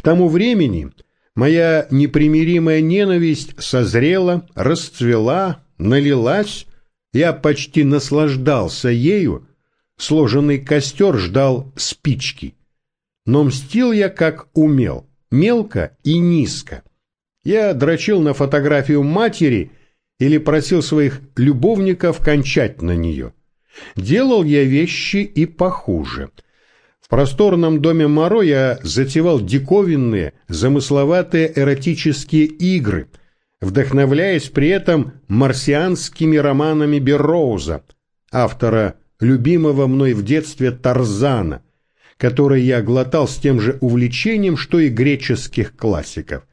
К тому времени моя непримиримая ненависть созрела, расцвела, налилась, я почти наслаждался ею, сложенный костер ждал спички. Но мстил я как умел, мелко и низко. Я дрочил на фотографию матери или просил своих любовников кончать на нее. Делал я вещи и похуже. Просторном доме Моро я затевал диковинные, замысловатые эротические игры, вдохновляясь при этом марсианскими романами Берроуза, автора любимого мной в детстве Тарзана, который я глотал с тем же увлечением, что и греческих классиков.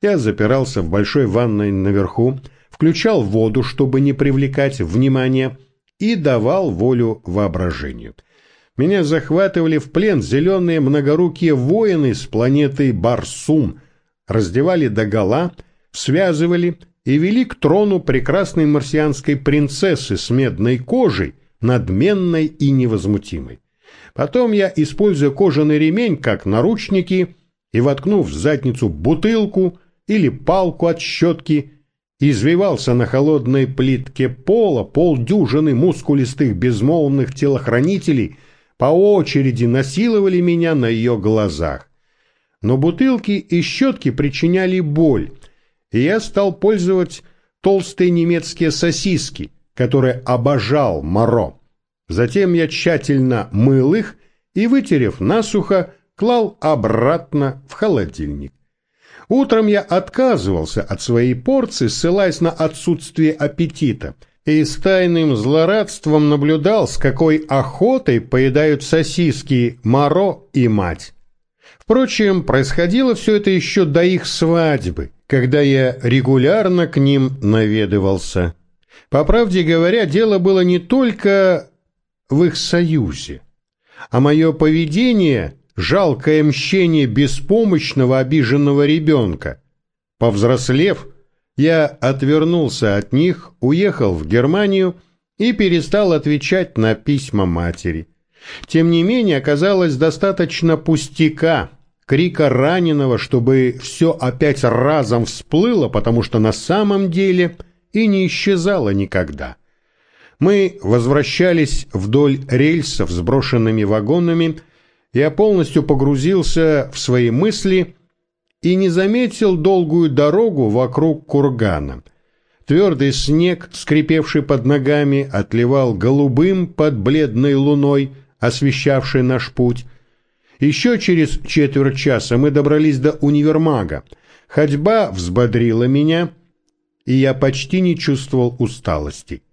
Я запирался в большой ванной наверху, включал воду, чтобы не привлекать внимания, и давал волю воображению. Меня захватывали в плен зеленые многорукие воины с планеты Барсум, раздевали догола, связывали и вели к трону прекрасной марсианской принцессы с медной кожей, надменной и невозмутимой. Потом я, используя кожаный ремень как наручники и воткнув в задницу бутылку или палку от щетки, извивался на холодной плитке пола полдюжины мускулистых безмолвных телохранителей по очереди насиловали меня на ее глазах. Но бутылки и щетки причиняли боль, и я стал пользовать толстые немецкие сосиски, которые обожал Моро. Затем я тщательно мыл их и, вытерев насухо, клал обратно в холодильник. Утром я отказывался от своей порции, ссылаясь на отсутствие аппетита, и с тайным злорадством наблюдал, с какой охотой поедают сосиски Моро и мать. Впрочем, происходило все это еще до их свадьбы, когда я регулярно к ним наведывался. По правде говоря, дело было не только в их союзе, а мое поведение жалкое мщение беспомощного обиженного ребенка. Повзрослев, я отвернулся от них, уехал в Германию и перестал отвечать на письма матери. Тем не менее, оказалось достаточно пустяка, крика раненого, чтобы все опять разом всплыло, потому что на самом деле и не исчезало никогда. Мы возвращались вдоль рельсов с брошенными вагонами, я полностью погрузился в свои мысли и не заметил долгую дорогу вокруг кургана. Твердый снег, скрипевший под ногами, отливал голубым под бледной луной, освещавшей наш путь. Еще через четверть часа мы добрались до универмага. Ходьба взбодрила меня, и я почти не чувствовал усталости.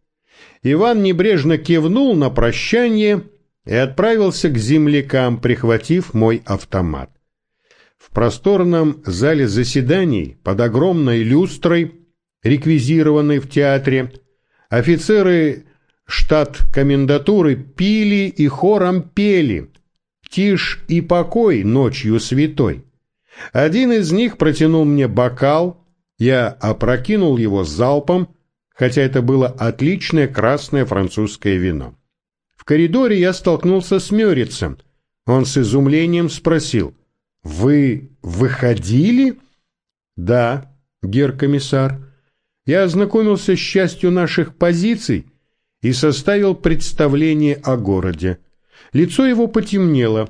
Иван небрежно кивнул на прощание и отправился к землякам, прихватив мой автомат. В просторном зале заседаний под огромной люстрой, реквизированной в театре, офицеры штат комендатуры пили и хором пели «Тишь и покой ночью святой». Один из них протянул мне бокал, я опрокинул его залпом, хотя это было отличное красное французское вино. В коридоре я столкнулся с Мёрицем. Он с изумлением спросил, «Вы выходили?» «Да, гер-комиссар. Я ознакомился с частью наших позиций и составил представление о городе. Лицо его потемнело.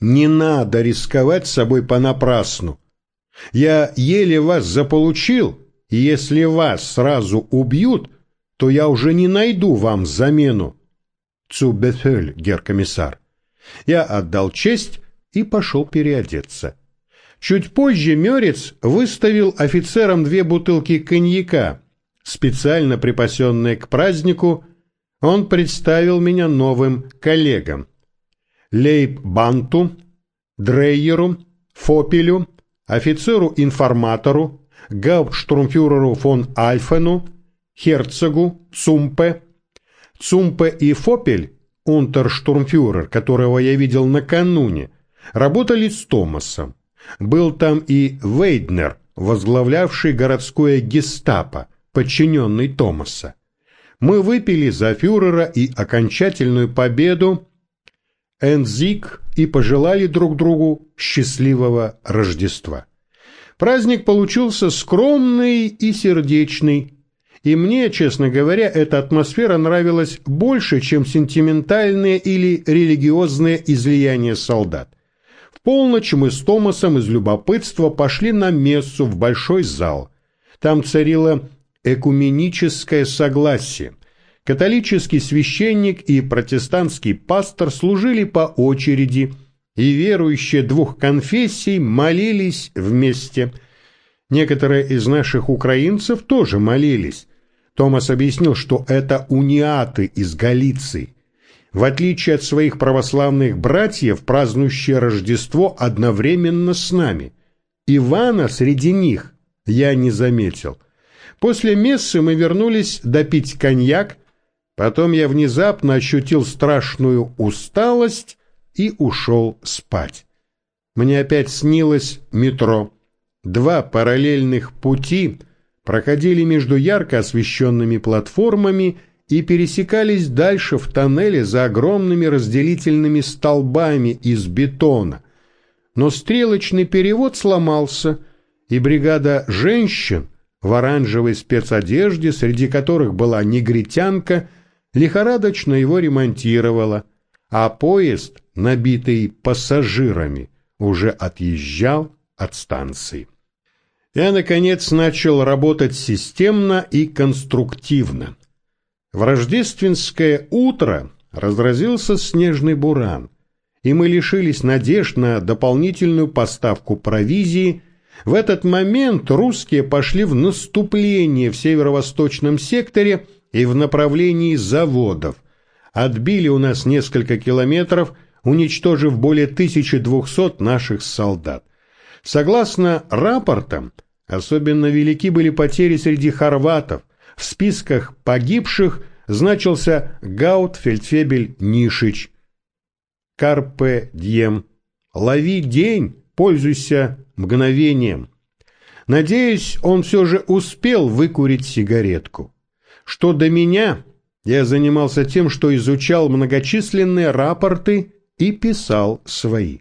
«Не надо рисковать собой понапрасну. Я еле вас заполучил, и если вас сразу убьют, то я уже не найду вам замену. Цубефель, геркомиссар. Я отдал честь и пошел переодеться. Чуть позже Мёрец выставил офицерам две бутылки коньяка, специально припасенные к празднику. Он представил меня новым коллегам. Лейб-Банту, Дрейеру, Фопелю, офицеру-информатору, гауптштурмфюреру фон Альфену, Херцогу, Цумпе, Цумпе и Фопель, унтерштурмфюрер, которого я видел накануне, работали с Томасом. Был там и Вейднер, возглавлявший городское гестапо, подчиненный Томаса. Мы выпили за фюрера и окончательную победу Энзик и пожелали друг другу счастливого Рождества. Праздник получился скромный и сердечный, и мне, честно говоря, эта атмосфера нравилась больше, чем сентиментальные или религиозные излияния солдат. Полночь мы с Томасом из любопытства пошли на мессу в большой зал. Там царило экуменическое согласие. Католический священник и протестантский пастор служили по очереди, и верующие двух конфессий молились вместе. Некоторые из наших украинцев тоже молились. Томас объяснил, что это униаты из Галиции. В отличие от своих православных братьев, празднующие Рождество одновременно с нами. Ивана среди них я не заметил. После мессы мы вернулись допить коньяк, потом я внезапно ощутил страшную усталость и ушел спать. Мне опять снилось метро. Два параллельных пути проходили между ярко освещенными платформами и пересекались дальше в тоннеле за огромными разделительными столбами из бетона. Но стрелочный перевод сломался, и бригада женщин в оранжевой спецодежде, среди которых была негритянка, лихорадочно его ремонтировала, а поезд, набитый пассажирами, уже отъезжал от станции. Я, наконец, начал работать системно и конструктивно. В рождественское утро разразился снежный буран, и мы лишились надежд на дополнительную поставку провизии. В этот момент русские пошли в наступление в северо-восточном секторе и в направлении заводов. Отбили у нас несколько километров, уничтожив более 1200 наших солдат. Согласно рапортам, особенно велики были потери среди хорватов. В списках погибших значился Гаут Фельдфебель Нишич. Карпе Дьем. Лови день, пользуйся мгновением. Надеюсь, он все же успел выкурить сигаретку. Что до меня, я занимался тем, что изучал многочисленные рапорты и писал свои.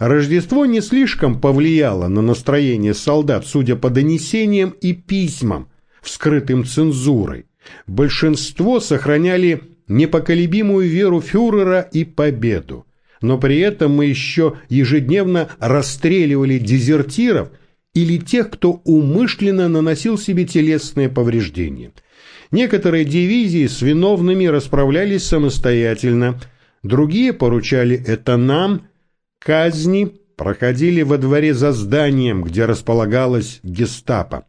Рождество не слишком повлияло на настроение солдат, судя по донесениям и письмам, вскрытым цензурой. Большинство сохраняли непоколебимую веру фюрера и победу. Но при этом мы еще ежедневно расстреливали дезертиров или тех, кто умышленно наносил себе телесные повреждения. Некоторые дивизии с виновными расправлялись самостоятельно, другие поручали это нам – Казни проходили во дворе за зданием, где располагалась гестапо.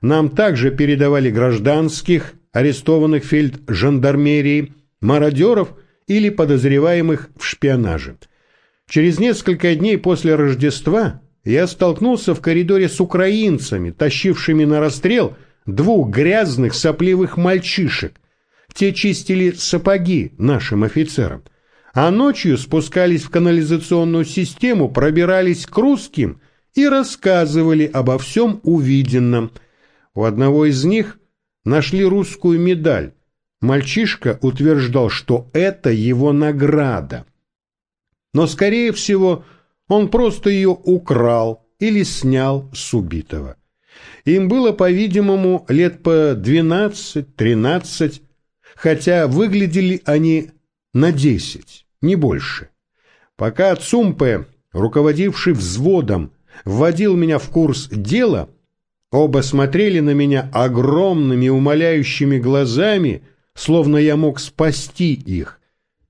Нам также передавали гражданских, арестованных фельд-жандармерии, мародеров или подозреваемых в шпионаже. Через несколько дней после Рождества я столкнулся в коридоре с украинцами, тащившими на расстрел двух грязных сопливых мальчишек. Те чистили сапоги нашим офицерам а ночью спускались в канализационную систему, пробирались к русским и рассказывали обо всем увиденном. У одного из них нашли русскую медаль. Мальчишка утверждал, что это его награда. Но, скорее всего, он просто ее украл или снял с убитого. Им было, по-видимому, лет по 12-13, хотя выглядели они на десять, не больше. Пока Цумпе, руководивший взводом, вводил меня в курс дела, оба смотрели на меня огромными умоляющими глазами, словно я мог спасти их.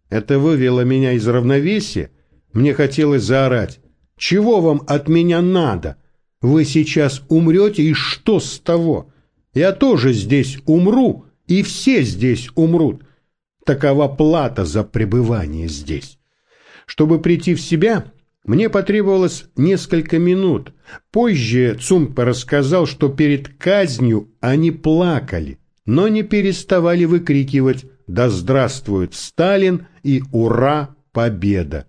Это вывело меня из равновесия. Мне хотелось заорать. «Чего вам от меня надо? Вы сейчас умрете, и что с того? Я тоже здесь умру, и все здесь умрут. Такова плата за пребывание здесь. Чтобы прийти в себя, мне потребовалось несколько минут. Позже Цумпе рассказал, что перед казнью они плакали, но не переставали выкрикивать «Да здравствует Сталин!» и «Ура! Победа!».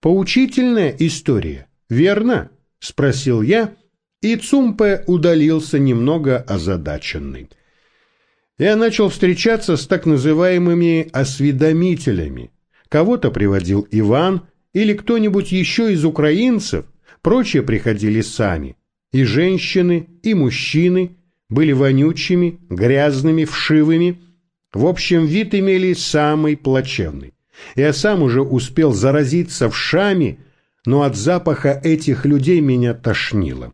Поучительная история, верно? — спросил я, и Цумпе удалился немного озадаченный я начал встречаться с так называемыми осведомителями. Кого-то приводил Иван, или кто-нибудь еще из украинцев, прочие приходили сами. И женщины, и мужчины были вонючими, грязными, вшивыми. В общем, вид имели самый плачевный. Я сам уже успел заразиться вшами, но от запаха этих людей меня тошнило.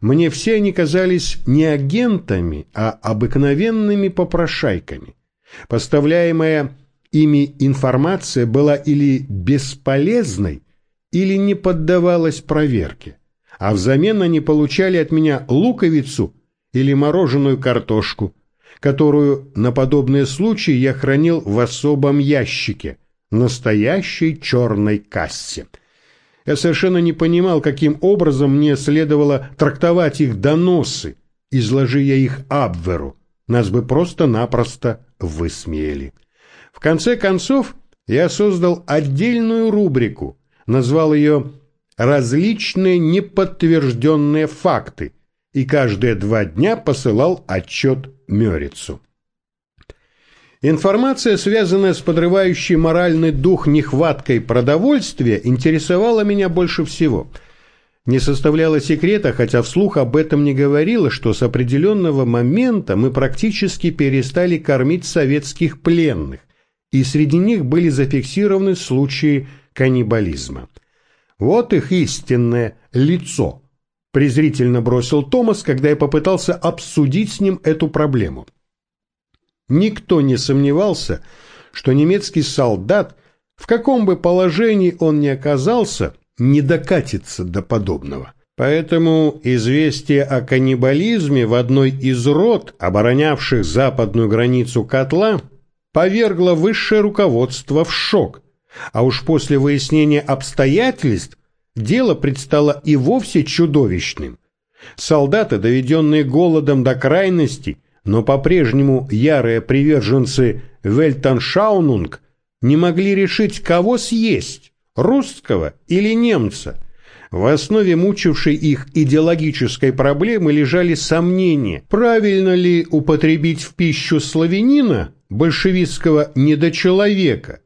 Мне все они казались не агентами, а обыкновенными попрошайками. Поставляемая ими информация была или бесполезной, или не поддавалась проверке, а взамен они получали от меня луковицу или мороженую картошку, которую на подобные случаи я хранил в особом ящике, настоящей черной кассе. Я совершенно не понимал, каким образом мне следовало трактовать их доносы, изложи я их Абверу. Нас бы просто-напросто высмеяли. Конце концов, я создал отдельную рубрику, назвал ее «Различные неподтвержденные факты» и каждые два дня посылал отчет Мёрицу. Информация, связанная с подрывающей моральный дух нехваткой продовольствия, интересовала меня больше всего. Не составляло секрета, хотя вслух об этом не говорила, что с определенного момента мы практически перестали кормить советских пленных, и среди них были зафиксированы случаи каннибализма. Вот их истинное лицо, презрительно бросил Томас, когда я попытался обсудить с ним эту проблему. Никто не сомневался, что немецкий солдат, в каком бы положении он ни оказался, не докатится до подобного. Поэтому известие о каннибализме в одной из рот, оборонявших западную границу котла, повергло высшее руководство в шок, а уж после выяснения обстоятельств дело предстало и вовсе чудовищным. Солдаты, доведенные голодом до крайности, но по-прежнему ярые приверженцы Вельтаншаунунг не могли решить, кого съесть, русского или немца. В основе мучившей их идеологической проблемы лежали сомнения, правильно ли употребить в пищу славянина, большевистского недочеловека,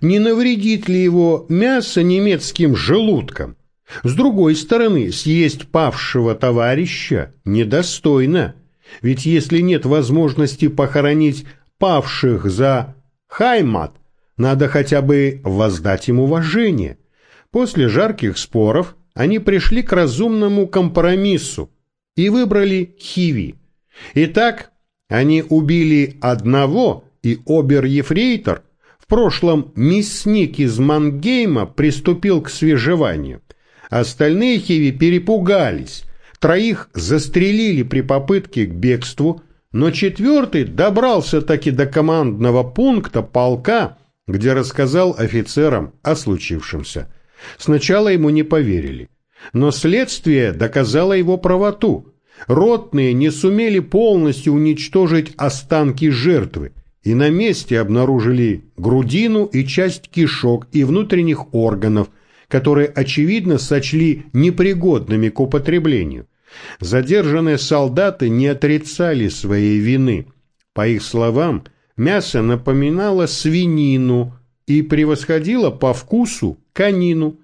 не навредит ли его мясо немецким желудкам. С другой стороны, съесть павшего товарища недостойно – ведь если нет возможности похоронить павших за Хаймат, надо хотя бы воздать им уважение. После жарких споров они пришли к разумному компромиссу и выбрали Хиви. Итак, они убили одного, и обер-ефрейтор, в прошлом мясник из Мангейма, приступил к свежеванию. Остальные Хиви перепугались – Троих застрелили при попытке к бегству, но четвертый добрался таки до командного пункта полка, где рассказал офицерам о случившемся. Сначала ему не поверили, но следствие доказало его правоту. Ротные не сумели полностью уничтожить останки жертвы, и на месте обнаружили грудину и часть кишок и внутренних органов, которые, очевидно, сочли непригодными к употреблению. Задержанные солдаты не отрицали своей вины. По их словам, мясо напоминало свинину и превосходило по вкусу конину.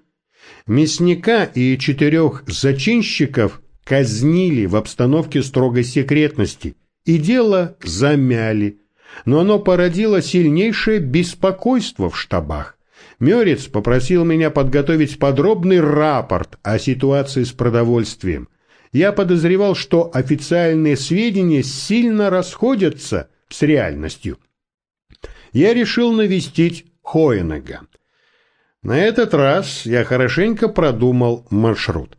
Мясника и четырех зачинщиков казнили в обстановке строгой секретности, и дело замяли, но оно породило сильнейшее беспокойство в штабах. Мёрец попросил меня подготовить подробный рапорт о ситуации с продовольствием. Я подозревал, что официальные сведения сильно расходятся с реальностью. Я решил навестить Хоенега. На этот раз я хорошенько продумал маршрут.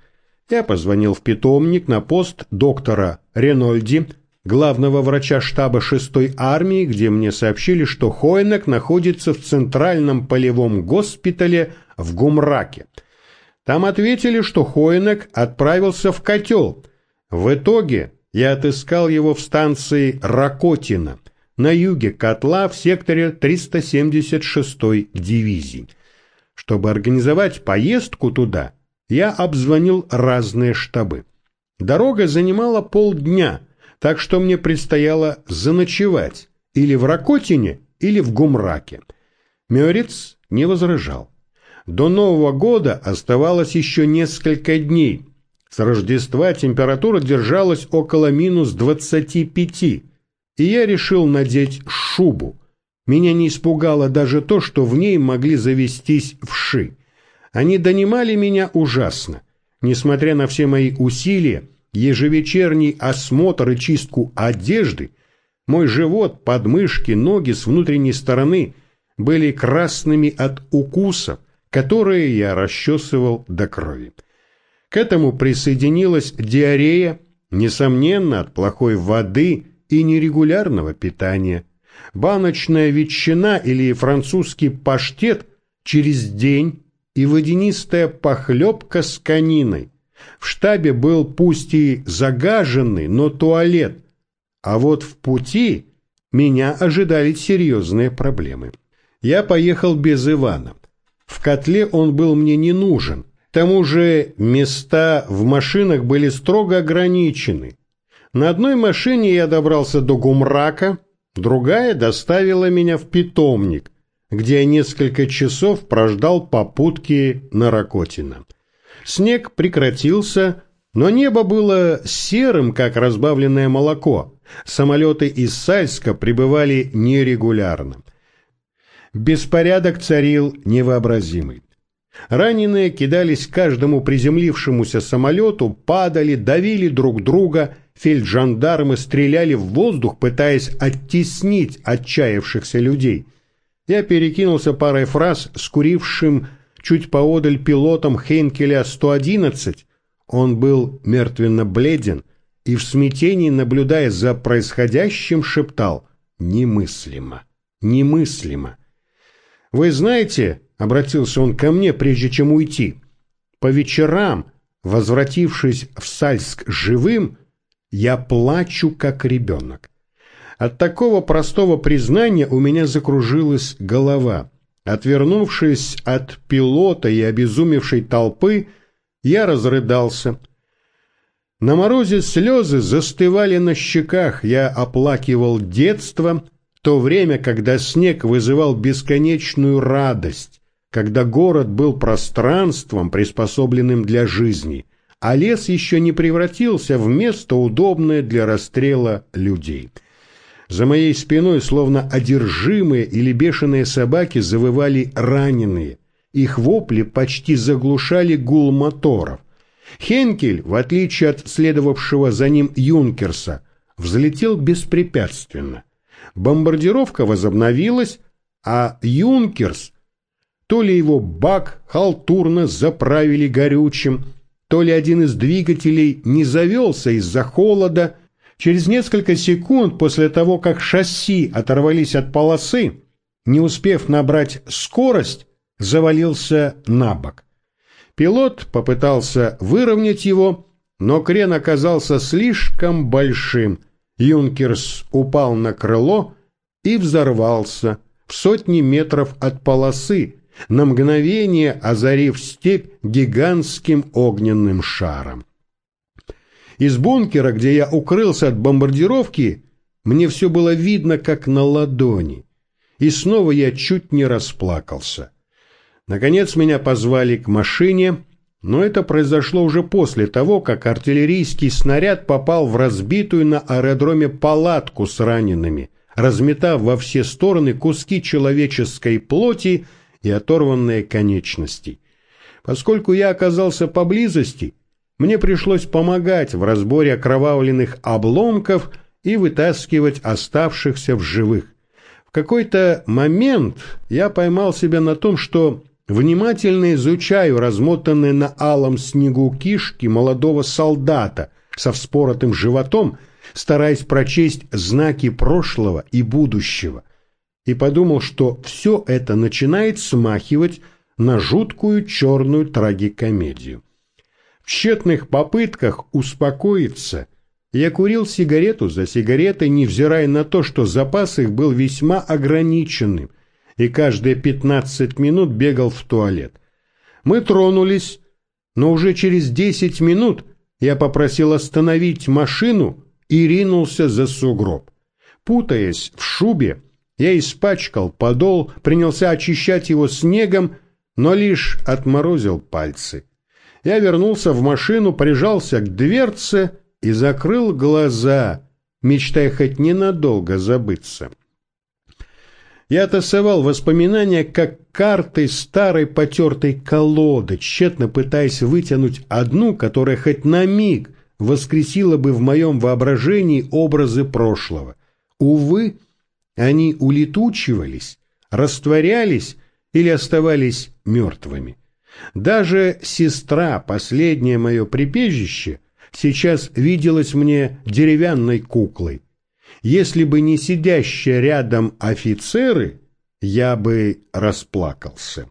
Я позвонил в питомник на пост доктора Ренольди, главного врача штаба 6-й армии, где мне сообщили, что Хойнек находится в центральном полевом госпитале в Гумраке. Там ответили, что Хойнек отправился в котел. В итоге я отыскал его в станции Ракотина на юге котла в секторе 376-й дивизии. Чтобы организовать поездку туда, я обзвонил разные штабы. Дорога занимала полдня – так что мне предстояло заночевать или в Ракотине, или в Гумраке. Мёрец не возражал. До Нового года оставалось еще несколько дней. С Рождества температура держалась около минус 25, и я решил надеть шубу. Меня не испугало даже то, что в ней могли завестись вши. Они донимали меня ужасно. Несмотря на все мои усилия, ежевечерний осмотр и чистку одежды, мой живот, подмышки, ноги с внутренней стороны были красными от укусов, которые я расчесывал до крови. К этому присоединилась диарея, несомненно, от плохой воды и нерегулярного питания. Баночная ветчина или французский паштет через день и водянистая похлебка с кониной. В штабе был пусть и загаженный, но туалет, а вот в пути меня ожидали серьезные проблемы. Я поехал без Ивана. В котле он был мне не нужен. К тому же места в машинах были строго ограничены. На одной машине я добрался до Гумрака, другая доставила меня в питомник, где несколько часов прождал попутки на Ракотина. Снег прекратился, но небо было серым, как разбавленное молоко. Самолеты из Сальска прибывали нерегулярно. Беспорядок царил невообразимый. Раненые кидались каждому приземлившемуся самолету, падали, давили друг друга, фельджандармы стреляли в воздух, пытаясь оттеснить отчаявшихся людей. Я перекинулся парой фраз с курившим чуть поодаль пилотом Хейнкеля-111. Он был мертвенно бледен и в смятении, наблюдая за происходящим, шептал «Немыслимо! Немыслимо!» «Вы знаете, — обратился он ко мне, прежде чем уйти, — по вечерам, возвратившись в Сальск живым, я плачу, как ребенок. От такого простого признания у меня закружилась голова. Отвернувшись от пилота и обезумевшей толпы, я разрыдался. На морозе слезы застывали на щеках, я оплакивал детство, то время, когда снег вызывал бесконечную радость, когда город был пространством, приспособленным для жизни, а лес еще не превратился в место, удобное для расстрела людей. За моей спиной, словно одержимые или бешеные собаки, завывали раненые. Их вопли почти заглушали гул моторов. Хенкель, в отличие от следовавшего за ним Юнкерса, взлетел беспрепятственно – бомбардировка возобновилась, а Юнкерс, то ли его бак халтурно заправили горючим, то ли один из двигателей не завелся из-за холода, через несколько секунд после того, как шасси оторвались от полосы, не успев набрать скорость, завалился на бок. Пилот попытался выровнять его, но крен оказался слишком большим – Юнкерс упал на крыло и взорвался в сотни метров от полосы, на мгновение озарив степь гигантским огненным шаром. Из бункера, где я укрылся от бомбардировки, мне все было видно, как на ладони, и снова я чуть не расплакался. Наконец меня позвали к машине, но это произошло уже после того, как артиллерийский снаряд попал в разбитую на аэродроме палатку с ранеными, разметав во все стороны куски человеческой плоти и оторванные конечности. Поскольку я оказался поблизости, мне пришлось помогать в разборе окровавленных обломков и вытаскивать оставшихся в живых. В какой-то момент я поймал себя на том, что Внимательно изучаю размотанные на алом снегу кишки молодого солдата со вспоротым животом, стараясь прочесть знаки прошлого и будущего, и подумал, что все это начинает смахивать на жуткую черную трагикомедию. Тщетных попытках успокоиться я курил сигарету за сигаретой, невзирая на то, что запас их был весьма ограниченным – и каждые пятнадцать минут бегал в туалет. Мы тронулись, но уже через десять минут я попросил остановить машину и ринулся за сугроб. Путаясь в шубе, я испачкал подол, принялся очищать его снегом, но лишь отморозил пальцы. Я вернулся в машину, прижался к дверце и закрыл глаза, мечтая хоть ненадолго забыться. Я тасовал воспоминания, как карты старой потертой колоды, тщетно пытаясь вытянуть одну, которая хоть на миг воскресила бы в моем воображении образы прошлого. Увы, они улетучивались, растворялись или оставались мертвыми. Даже сестра, последнее мое прибежище, сейчас виделась мне деревянной куклой. Если бы не сидящие рядом офицеры, я бы расплакался.